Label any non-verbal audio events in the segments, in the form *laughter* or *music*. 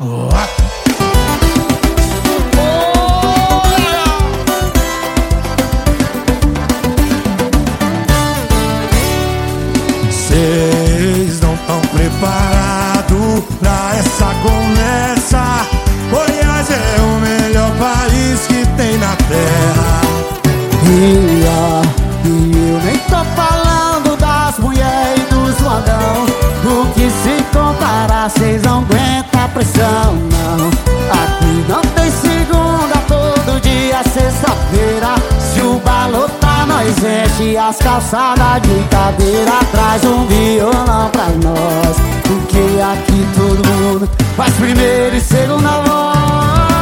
Oh. Veste as calçadas de cadeira Traz um violão pra nós. Porque aqui todo mundo Faz primeiro e segundo a voz.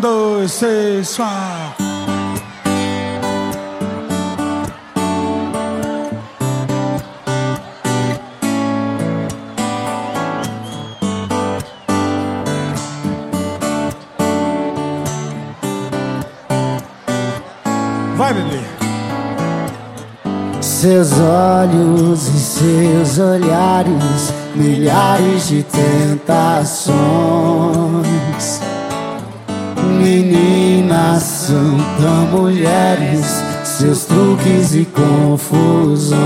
dois, deux. Vai, bebê. Seus olhos e seus olhares, milhares de tentações menina santa, mulheres, seus truques e confusões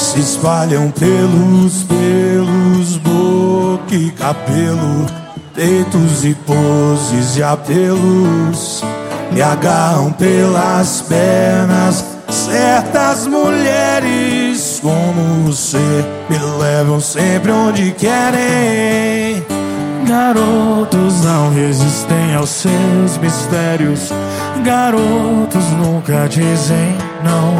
se espalham pelos pelos, boca e cabelo, peitos e poses e apelos, me agarram pelas pernas. Certas mulheres como você me levam sempre onde querem. Garotos não resistem aos seus mistérios. Garotos nunca dizem não.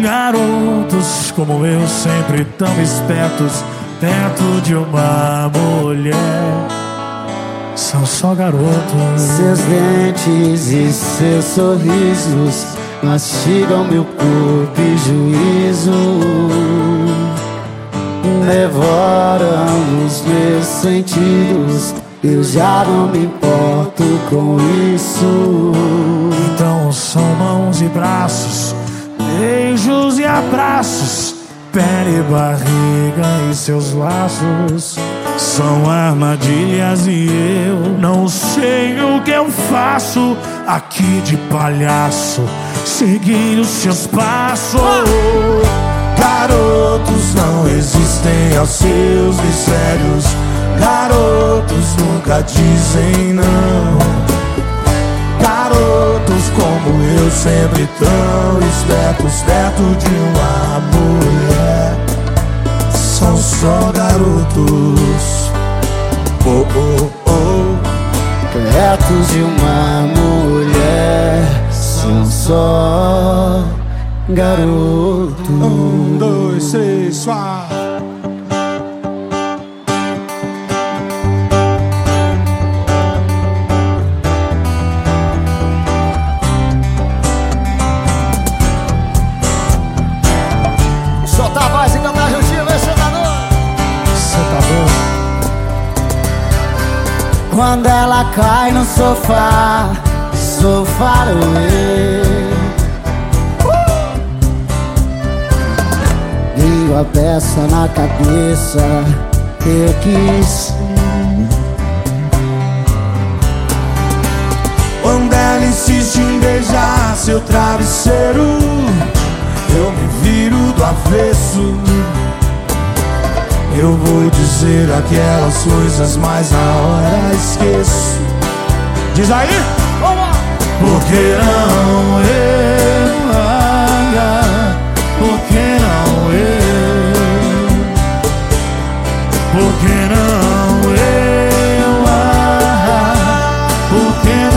Garotos como eu, sempre tão espertos, perto de uma mulher. São só garotos. Seus dentes e seus sorrisos mastigam meu corpo e juízo devoram os meus sentidos. Eu já não me importo com isso. Então são mãos e braços, beijos e abraços, pele, barriga e seus laços. São armadilhas e eu não sei o que eu faço aqui de palhaço, seguindo seus passos. Garotos não resistem aos seus mistérios. Garotos nunca dizem não. Garotos como eu, sempre tão espertos perto de uma mulher. São só garotos. Oh, oh, oh. Perto de uma mulher. São só garotos. Um, dois, três, quatro. Solta a voz e cantar juntinho, vem sentador. Cê tá bom? Quando ela cai no sofá, sou faroe. A peça na cabeça, eu quis. Quando ela insiste em beijar seu travesseiro, eu me viro do avesso. Eu vou dizer aquelas coisas, mas na hora esqueço. Diz aí! Por que não eu?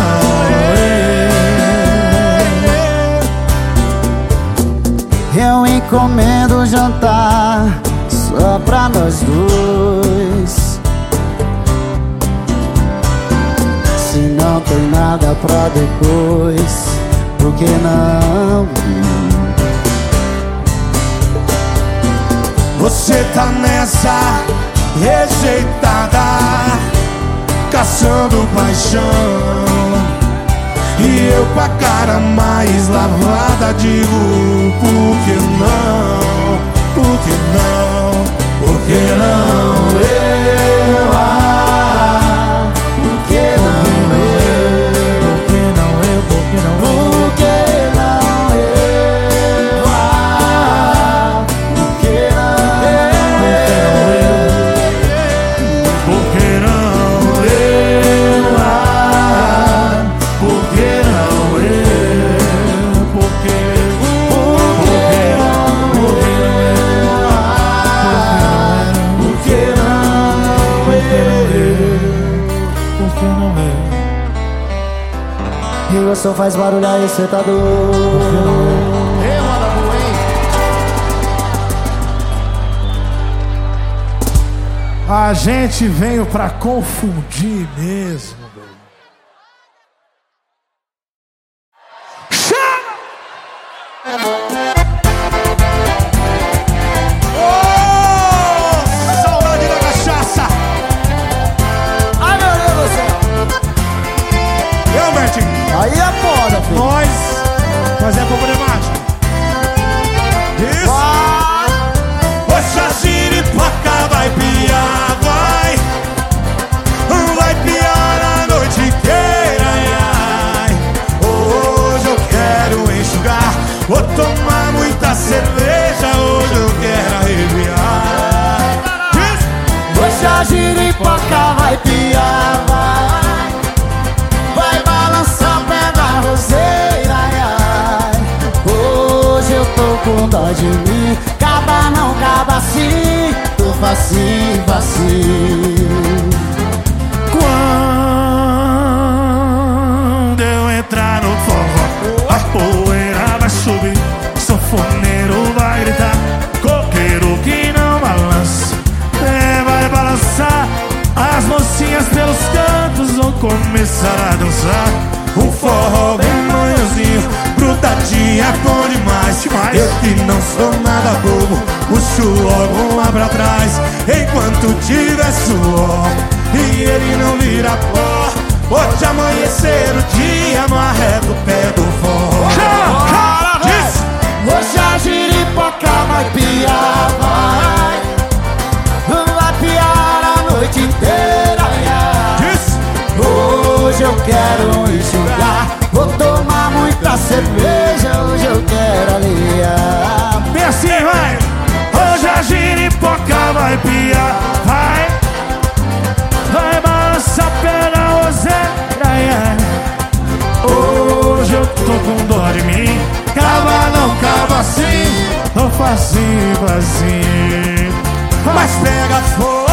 Ah, eu? Encomendo jantar só pra nós dois. Se não tem nada pra depois, por que não? Você tá nessa rejeitada, caçando paixão. E eu com a cara mais lavada digo Por que não? Por que não? Por que não eu? Som faz barulho aí, cê tá doido A gente veio pra confundir mesmo. Começar a dançar. Um forró bem manhãzinho, grudadinha bom demais. Demais. Eu que não sou nada bobo, puxo logo lá pra trás. Enquanto tiver suor e ele não vira pó, pode amanhecer o dia no arredo pé do forró. Cara, Diz! Hoje a giripoca vai piar, quero enxugar. Vou tomar muita cerveja, hoje eu quero aliar Pense, assim, vai! Hoje a giripoca vai piar, vai! Vai balançar a perna, ô Zé, ai, ai. Hoje eu tô com dor de mim. Cava não, cava sim, Tô facinho, facinho Mas pega fogo.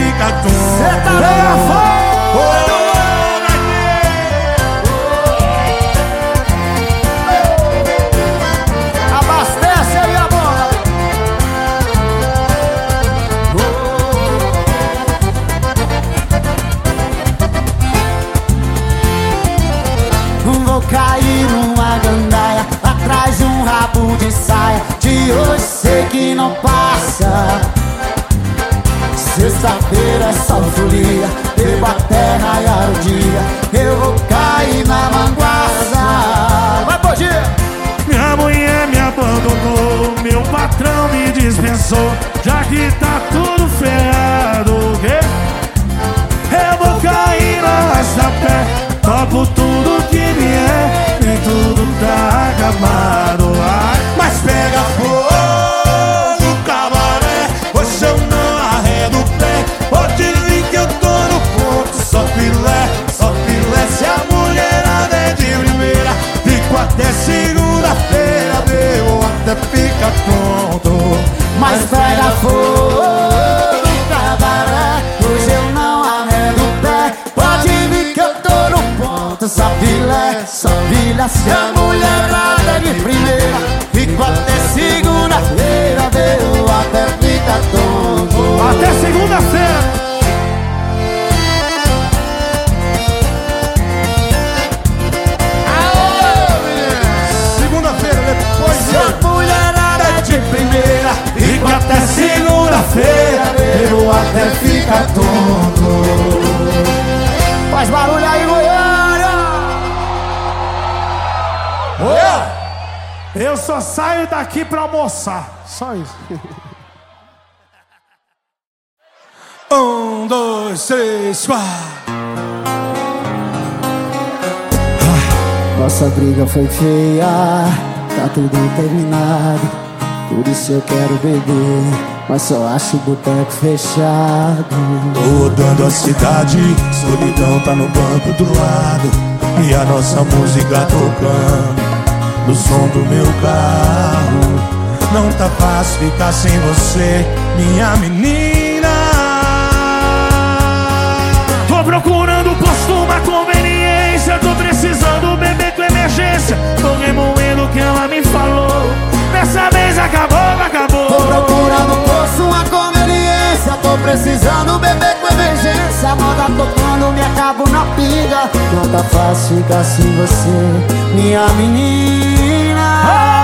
Fica tonto. Cê tá pega fogo! Folia Bebo até raiar o dia Eu vou cair na manguaça. Vai, Pogia! Minha mulher me abandonou, meu patrão me dispensou, já que tá Mas pega fogo, cabaré Hoje eu não arredo o pé. Pode vir que eu tô no ponto. Só filé, só filé Se a só saio daqui pra almoçar. Só isso. *laughs* Um, dois, três, quatro. Nossa briga foi feia, tá tudo terminado. Por isso eu quero beber, mas só acho o boteco fechado. Tô rodando a cidade, solidão tá no banco do lado. E a nossa música tocando no som do meu carro. Não tá fácil ficar sem você, minha menina. Tô procurando posto uma conveniência Tô precisando beber com emergência Tô remoendo o que ela me falou Dessa vez acabou, acabou Tô procurando poço, uma conveniência. Tô precisando beber com emergência. Moda tocando, me acabo na pinga. Não tá fácil ficar sem você, minha menina.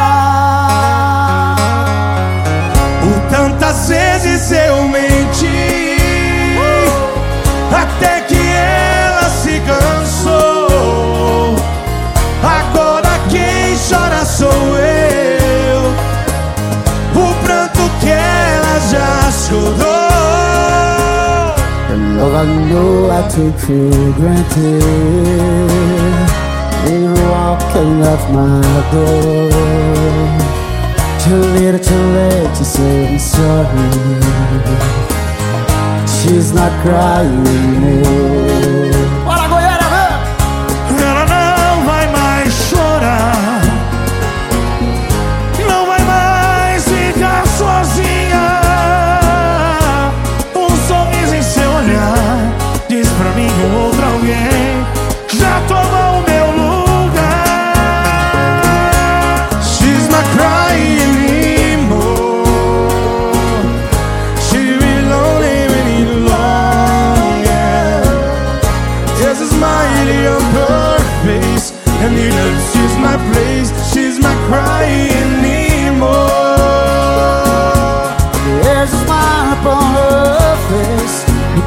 Por tantas vezes eu menti Até que ela se cansou Agora quem chora sou eu O pranto que ela já chorou know I took for granted. You walking off my door. Too little, too late to say I'm sorry. She's not crying anymore.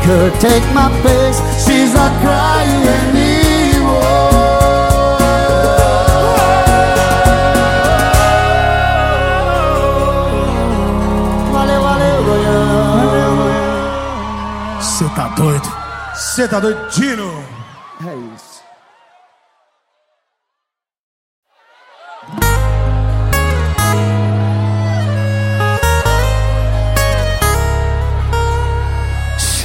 Could take my place. She's not crying anymore. Valeu, valeu, Goiânia. Cê tá doido? Cê tá doidinho? É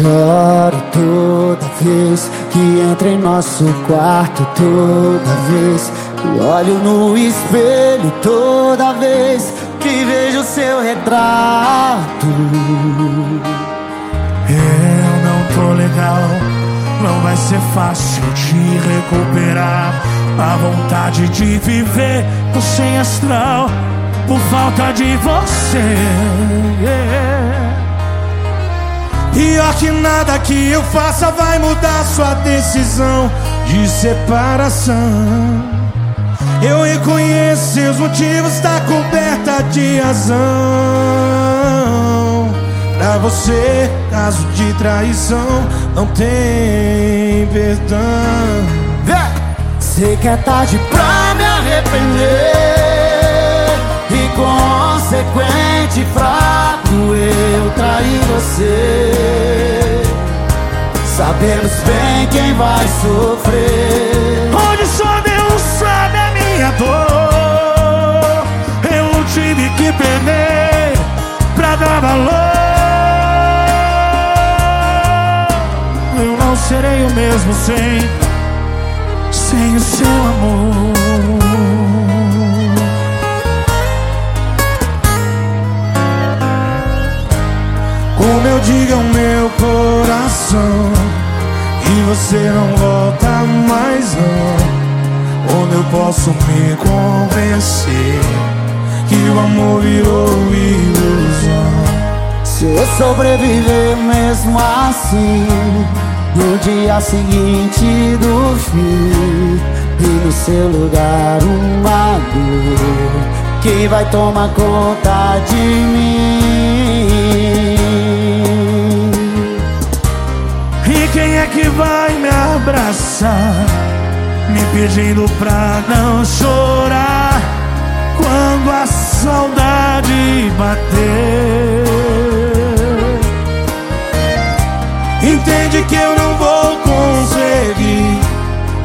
Choro toda vez que entro em nosso quarto, toda vez que olho no espelho, toda vez que vejo seu retrato. Eu não tô legal, não vai ser fácil de recuperar a vontade de viver tô sem astral por falta de você. E ó que nada que eu faça vai mudar sua decisão de separação. Eu reconheço seus motivos, tá coberta de razão. Pra você, caso de traição, não tem perdão. Sei que é tarde pra me arrepender E consequente fraco eu traí você. Sabemos bem quem vai sofrer. Onde só Deus sabe a minha dor. Eu tive que perder pra dar valor. Eu não serei o mesmo sem sem o seu amor. Como eu digo ao meu coração. E você não volta mais não. Onde eu posso me convencer Que o amor virou ilusão? Se eu sobreviver mesmo assim no dia seguinte do fim E no seu lugar uma dor Que vai tomar conta de mim quem é que vai me abraçar? Me pedindo pra não chorar Quando a saudade bater. Entende que eu não vou conseguir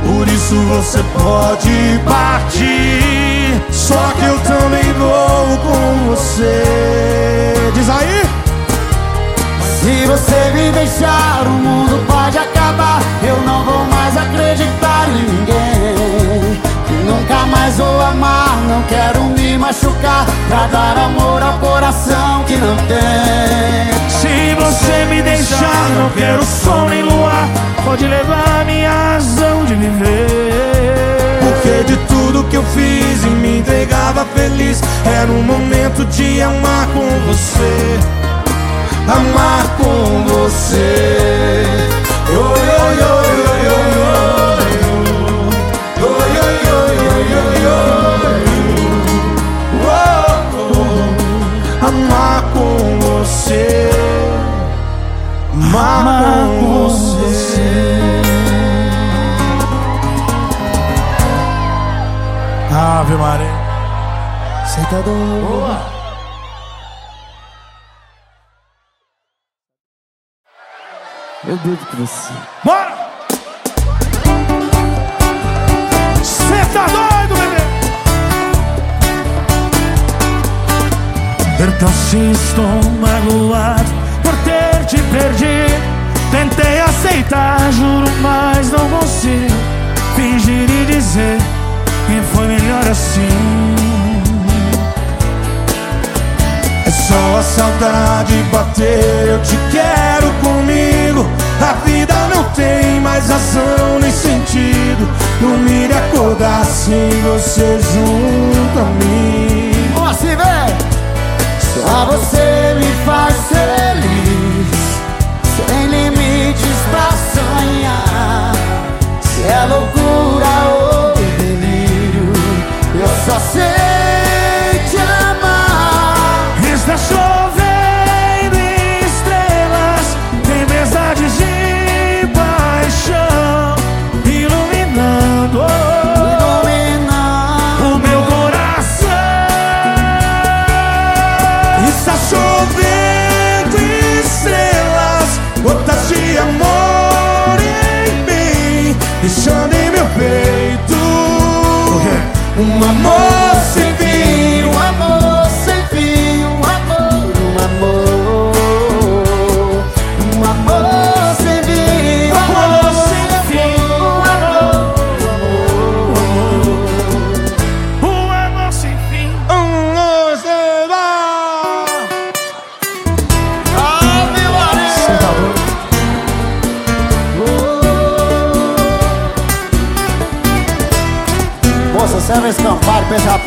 Por isso você pode partir. Só que eu também vou com você. Diz aí! Se você me deixar, o mundo pode acabar. Eu não vou mais acreditar em ninguém. Nunca mais vou amar, não quero me machucar. Pra dar amor ao coração que não tem. Se você me deixar, não quero sol nem luar Pode levar minha razão de viver. Porque de tudo que eu fiz e me entregava feliz Era um momento de amar com você Amar com você Bebo com você Bora! Cê tá doido, bebê? Então se estou magoado por ter te perdido Tentei aceitar, juro, mas não consigo Fingir e dizer que foi melhor assim só a saudade bater, eu te quero comigo. A vida não tem mais razão nem sentido. Dormir e acordar sem você junto a mim. Como assim? Só você me faz feliz. Sem limites pra sonhar. Se é loucura ou delírio Eu só sei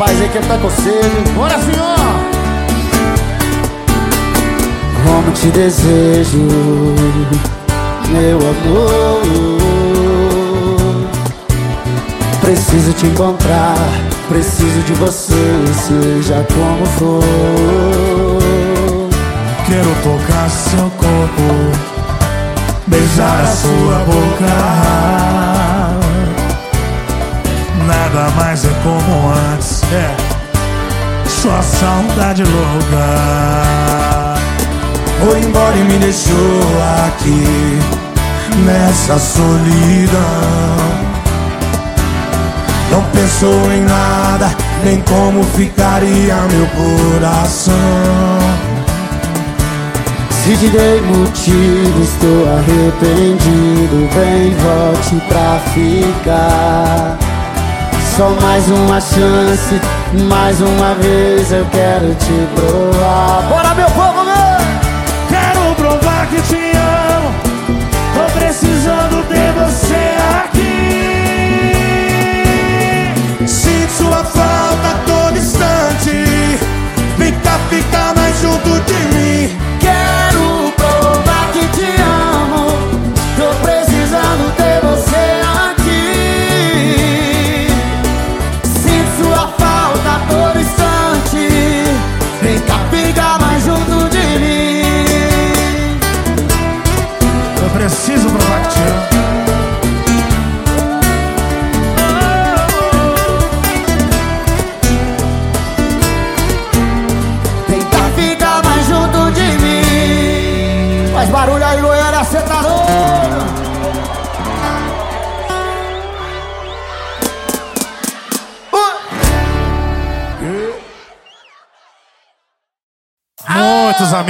rapaz aí que tá com sede. Bora, senhor! Como te desejo, meu amor. Preciso te encontrar, preciso de você, seja como for. Quero tocar seu corpo, beijar a sua boca. Nada mais é como antes, é sua saudade louca. Foi embora e me deixou aqui nessa solidão. Não pensou em nada, nem como ficaria meu coração. Se te dei motivo, estou arrependido. Vem, volte pra ficar. Só mais uma chance, mais uma vez eu quero te provar. Bora, meu povo, meu! Quero provar que te amo. Tô precisando ter você aqui.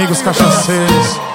Amigos cachaceiros.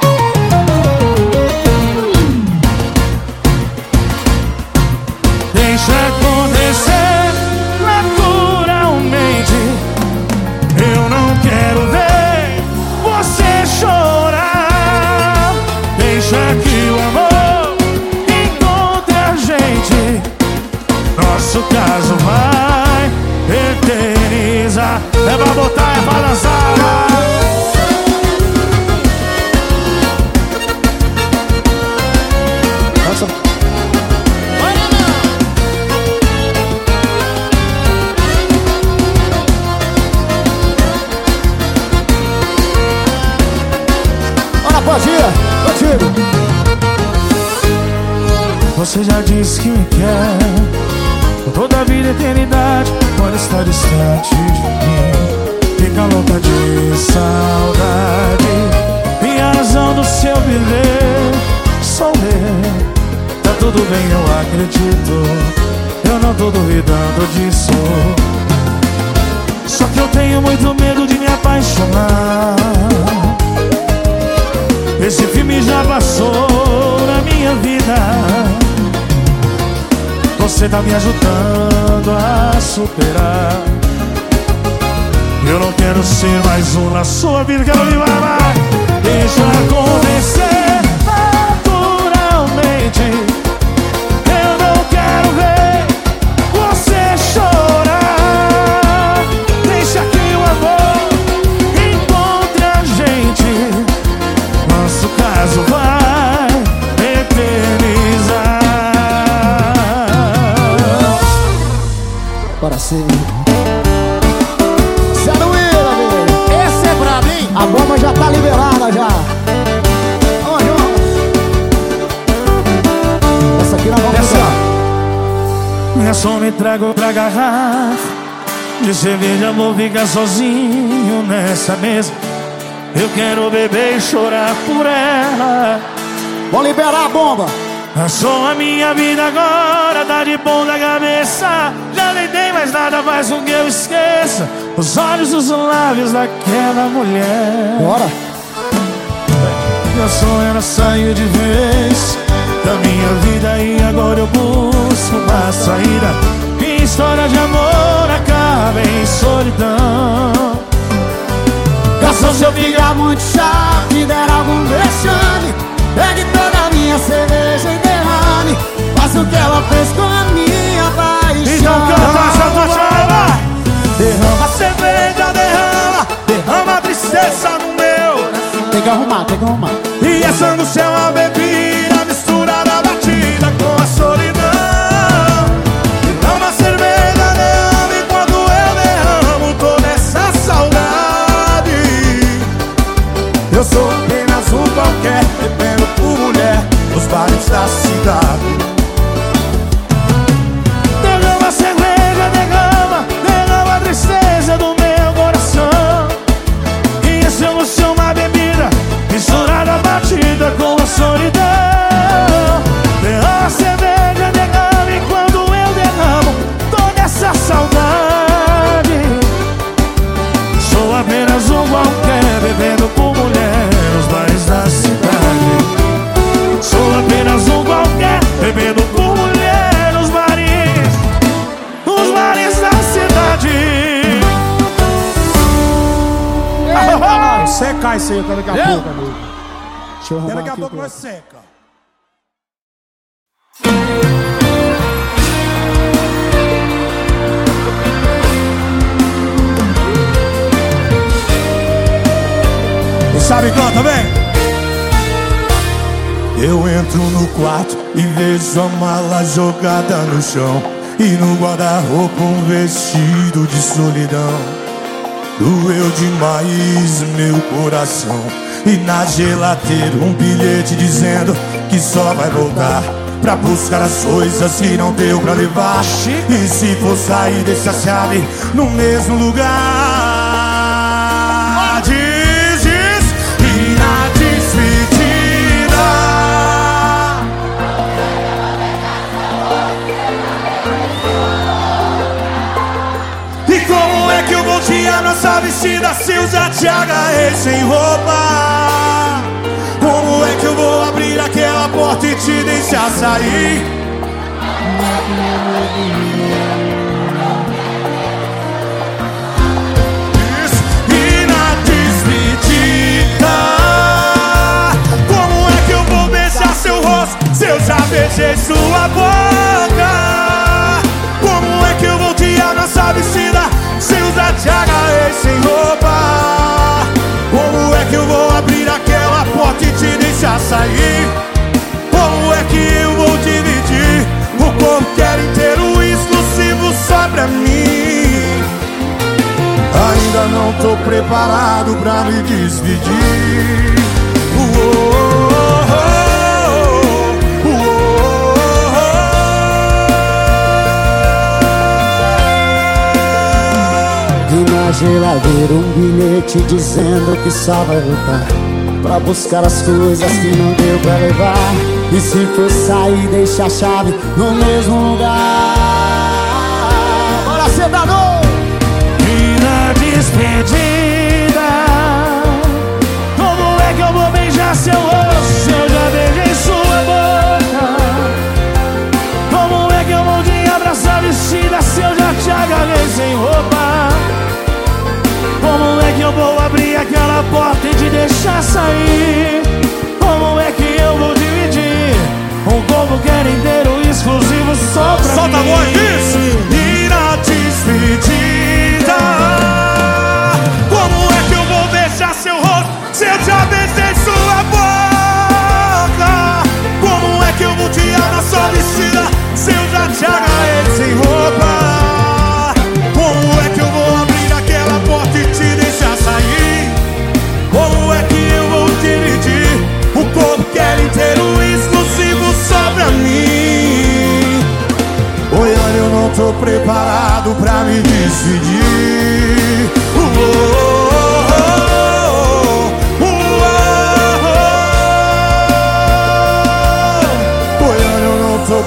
Som me trago pra garrafa De cerveja vou ficar sozinho nessa mesa. Eu quero beber e chorar por ela. Vamos liberar a bomba. A som a minha vida agora tá de ponta cabeça. Já nem tem mais nada faz com que eu esqueça. Os olhos, os lábios daquela mulher. Bora. Meu sonho era sair de vez da minha vida e agora eu busco uma saída. Minha história de amor acaba em solidão. Garçom, se eu ficar muito chato e der algum vexame Pegue toda a minha cerveja e derrame Faça o que ela fez com a minha Então chão. canta, chama, chama Derrama cerveja, derrama Derrama tristeza no meu Tem que arrumar, tem que arrumar. E essa angústia é uma bebida Seca. E sabe canta bem? Eu entro no quarto e vejo a mala jogada no chão E no guarda-roupa um vestido de solidão Doeu demais meu coração E na geladeira um bilhete dizendo que só vai voltar Pra buscar as coisas que não deu pra levar. E se for sair, a chave no mesmo lugar vestida já te agarrei sem roupa? Como é que eu vou abrir aquela porta e te deixar sair? E na despedida Como é que eu vou beijar seu rosto se eu já beijei sua boca? Como é que eu vou tirar nossa vestida se já te agarrei sem roupa? Como é que eu vou abrir aquela porta e te deixar sair? Como é que eu vou dividir o corpo quer inteiro exclusivo só pra mim? Ainda não tô preparado pra me despedir. Uou, geladeira um bilhete dizendo que só vai voltar Pra buscar as coisas que não deu pra levar E se for sair, deixa a chave no mesmo lugar Bora, cidadão! E na despedida eu vou abrir aquela porta e te deixar sair. Como é que eu vou dividir? Um corpo quer inteiro exclusivo só pra Solta a mim. voz, isso! E na despedida Como é que eu vou beijar seu rosto Se eu já beijei sua boca? Como é que eu vou tirar na sua vestida Se eu já te agarrei sem roupa preparado pra me despedir. Uou,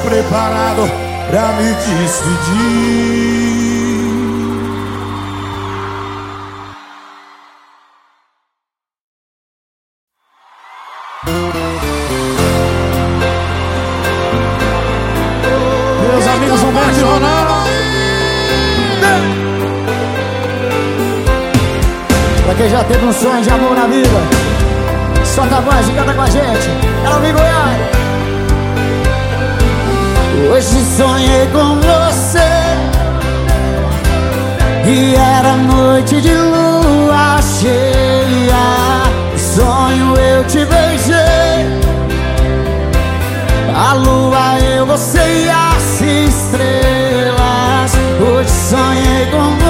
preparado pra me despedir. Sonho de amor na vida. Solta a voz e canta com a gente. Ela vem Goiás Hoje sonhei com você. E era noite de lua cheia. Sonho eu te beijei. A lua, eu, você e as estrelas. Hoje sonhei com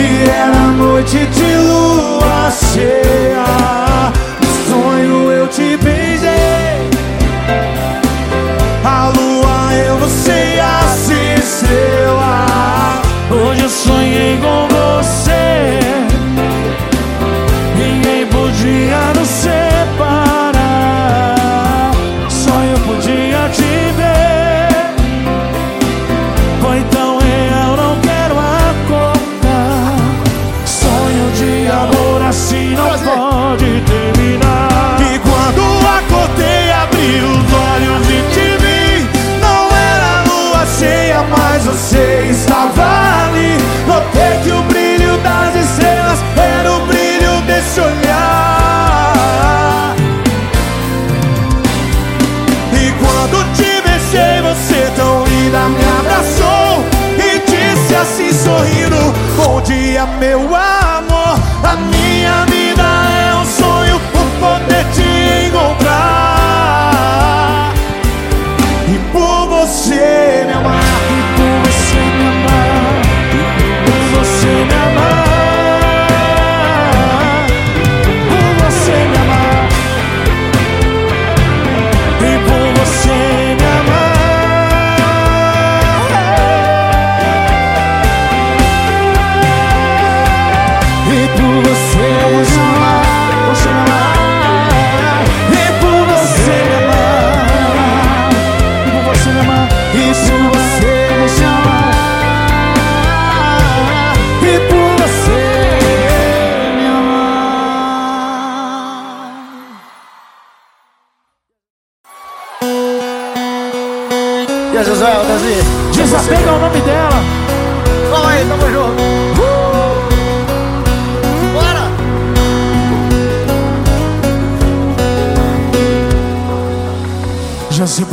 E era noite de lua cheia. No sonho eu te beijei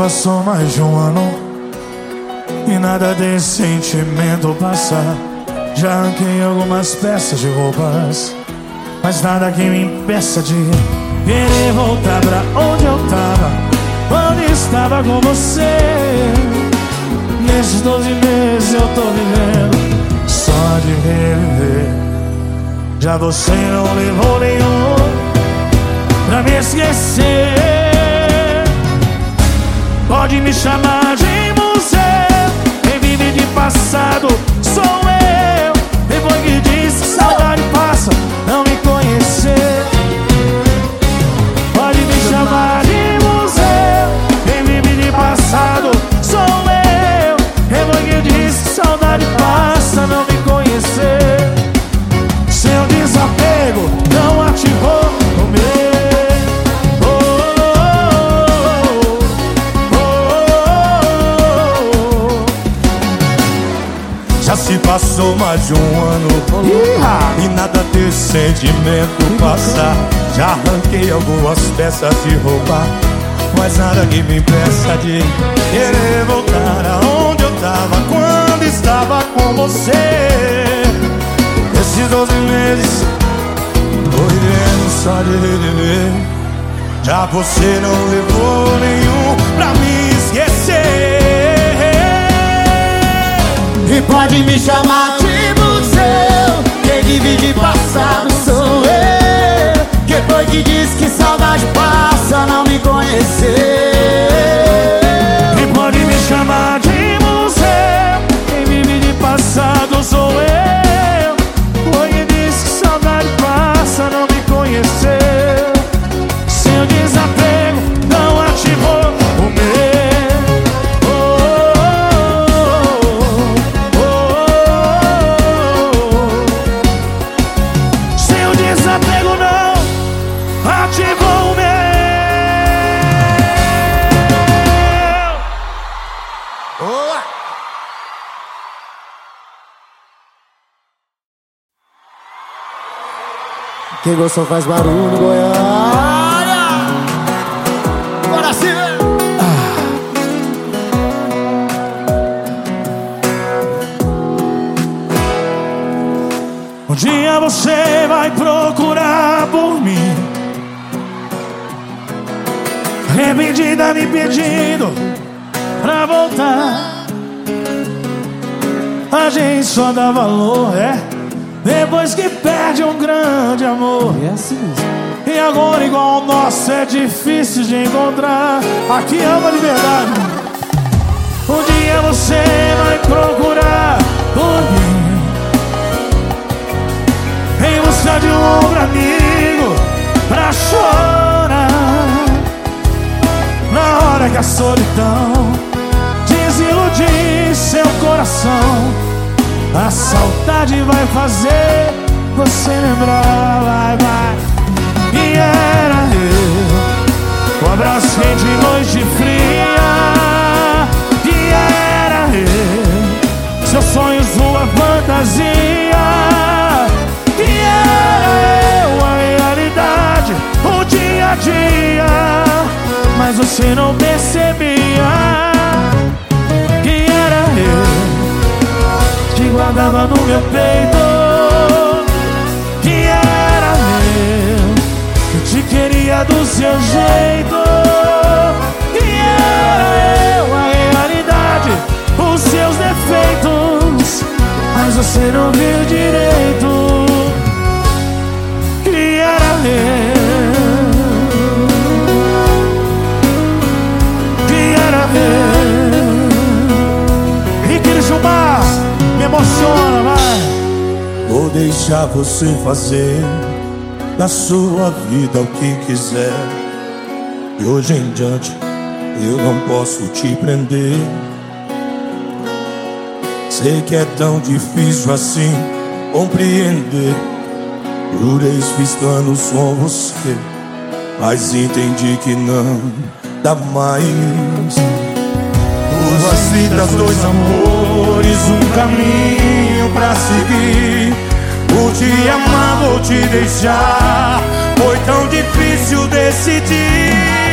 passou mais de um ano E nada desse sentimento passar Já arranquei algumas peças de roupas Mas nada que me impeça de Querer voltar pra onde eu tava Quando estava com você. Nesses 12 meses eu tô vivendo Só de reviver. Já você não levou nenhum Pra me esquecer Pode me chamar de museu. Quem vive de passado sou eu. Depois que disse saudade passou mais de um ano E nada desse sentimento passar Já arranquei algumas peças de roupa Mas nada que me impeça de Querer voltar aonde eu tava quando estava com você. Esses doze meses Tô vivendo só de viver Já você não levou nenhum pra me E pode me chamar de museu. Quem divide passado sou eu. Quem foi que disse que saudade passa não me conhecer E pode me chamar de museu. Quem vive de passado Quem faz barulho, Goiânia. Bora sim, né? Um dia você vai procurar por mim. Arrependida me pedindo pra voltar. A gente só dá valor, é? Depois que perde um grande amor. É assim mesmo. E agora igual o nosso é difícil de encontrar. Aqui ama de verdade Um dia você vai procurar por mim em busca de um ombro amigo pra chorar. Na hora que a solidão desiludir seu coração A saudade vai fazer você lembrar, vai, vai. E era eu, o abraço em noite fria. E era eu, seus sonhos, sua fantasia. Que era eu a realidade, o dia a dia. Mas você não percebia que era eu que guardava no meu peito. Queria do seu jeito. Que era eu a realidade, os seus defeitos. Mas você não viu direito que era eu, que era eu. E que Gilmar me emociona, vai. Vou deixar você fazer da sua vida o que quiser. De hoje em diante eu não posso te prender. Sei que é tão difícil assim compreender. Jurei fiz planos com você, mas entendi que não dá mais. Duas vidas, dois amores, um caminho pra seguir. Vou te amar, vou te deixar. Foi tão difícil decidir.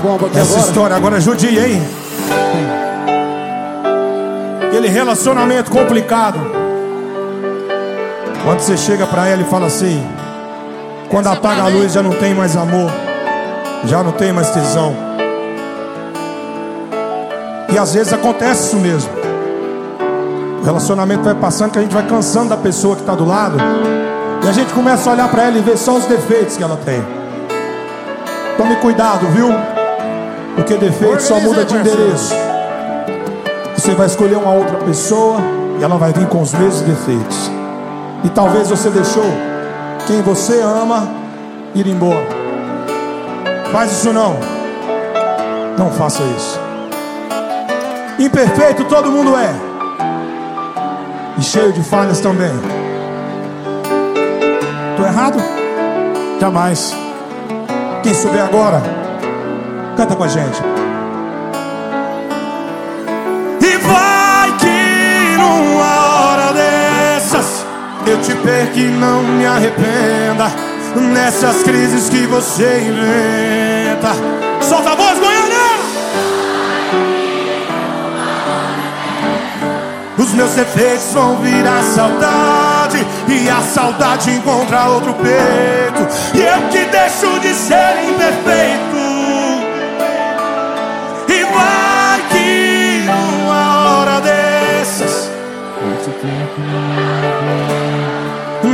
Bomba aqui Essa agora história agora é judia, hein? Aquele relacionamento complicado. Quando você chega pra ela e fala assim: Quando apaga a luz já não tem mais amor, já não tem mais tesão. E às vezes acontece isso mesmo. O relacionamento vai passando que a gente vai cansando da pessoa que está do lado. E a gente começa a olhar para ela e ver só os defeitos que ela tem. Tome cuidado, viu? Porque defeito só muda de endereço. Você vai escolher uma outra pessoa e ela vai vir com os mesmos defeitos. E talvez você deixou quem você ama ir embora. Faz isso não. Não faça isso. Imperfeito todo mundo é. E cheio de falhas também. Tô errado? Jamais. Quem souber agora, canta com a gente. E vai que numa hora dessas eu te perco e não me arrependa. Nessas crises que você inventa. Solta a voz, Goiânia! Os meus defeitos vão virar saudade E a saudade encontra outro peito E eu que deixo de ser imperfeito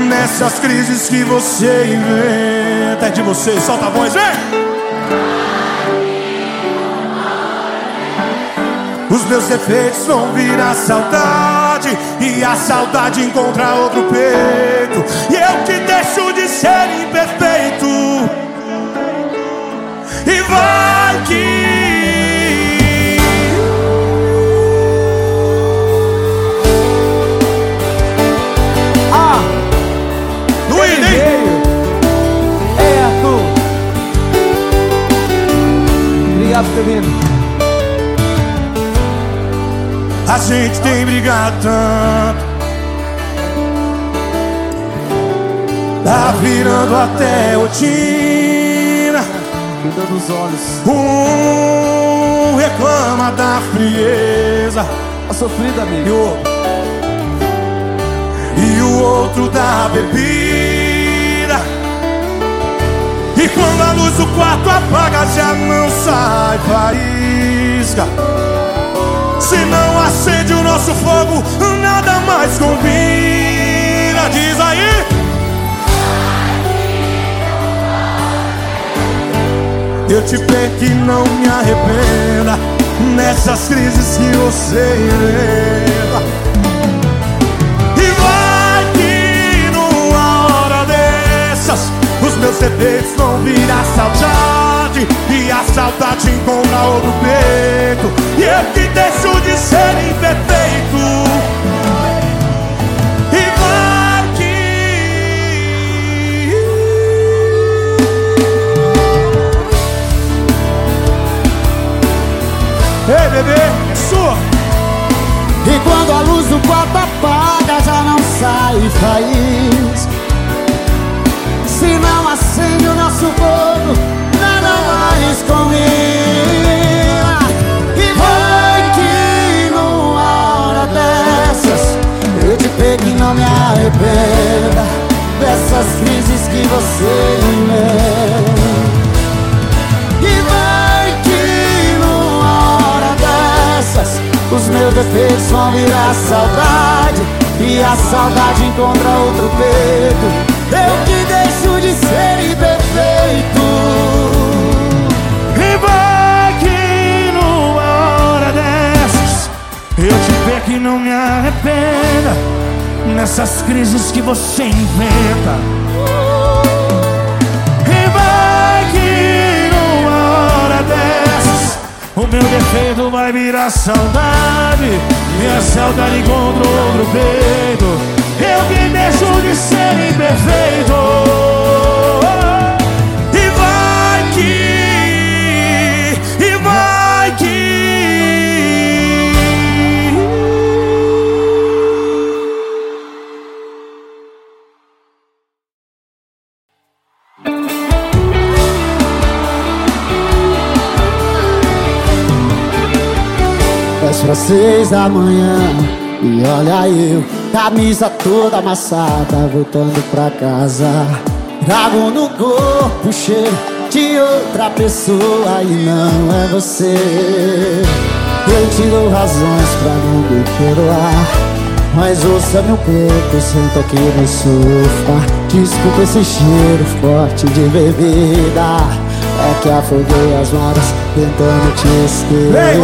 Nessas crises que você inventa É de você, solta a voz, vem! Os meus defeitos vão virar saudade E a saudade encontra outro peito. E eu que deixo de ser imperfeito. E vai Obrigado. A gente tem brigado tanto Tá virando até rotina Cuida dos olhos. Um reclama da frieza Tá sofrido, e amigo. e o outro da bebida. E quando a luz do quarto apaga, já não sai faísca. Se não acende o nosso fogo, nada mais combina. Diz aí. Eu te perco e não me arrependa Nessas crises que você meus defeitos vão virar saudade E a saudade encontra outro peito E eu que deixo de ser imperfeito E vai que Ei, bebê, é sua. E quando a luz do quarto apaga, já não sai faísca. Se não acende o nosso fogo, nada mais combina. E vai que numa hora dessas, eu te pego e não me arrependa dessas crises que você inventa. E vai que numa hora dessas Os meus defeitos vão virar saudade E a saudade encontra outro peito Eu que deixo de ser imperfeito. E vai que numa hora dessas Eu te perco e não me arrependa Nessas crises que você inventa E vai que numa hora dessas O meu defeito vai virar saudade E a saudade encontra outro peito. Eu que deixo de ser imperfeito Pra seis da manhã. E olha eu Camisa toda amassada Voltando pra casa. Trago no corpo cheiro de outra pessoa e não é você. Eu te dou razões pra não me perdoar Mas ouça meu peito, senta aqui no sofá. Desculpa esse cheiro forte de bebida É que afoguei as horas tentando te esquecer. Vem,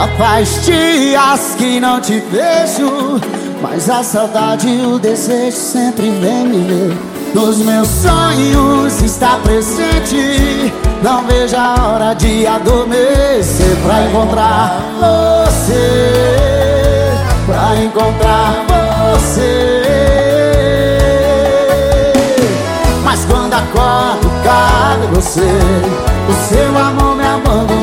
Já faz dias que não te vejo Mas a saudade e o desejo sempre vem me ver Nos meus sonhos está presente Não vejo a hora de adormecer Pra encontrar você Pra encontrar você Mas quando acordo, cadê você? O seu amor me abandonou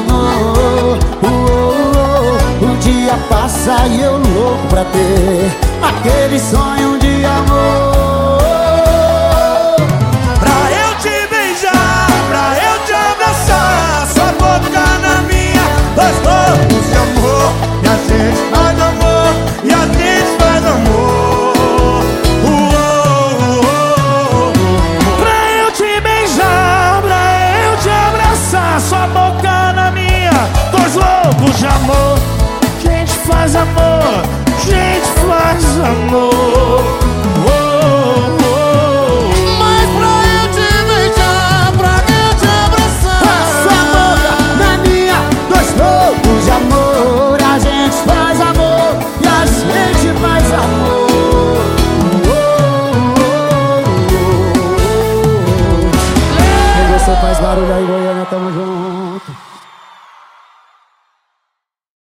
dia passa e eu louco pra ter Aquele sonho de amor amor, gente faz amor. Oh, oh, oh. Mas pra eu te beijar, pra eu te abraçar. Sua boca na minha, dois loucos de amor. A gente faz amor e a gente faz amor. Quem gostou faz barulho aí, Goiânia, tamo junto